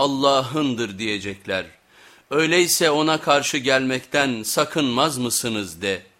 Allah'ındır diyecekler. Öyleyse ona karşı gelmekten sakınmaz mısınız de.''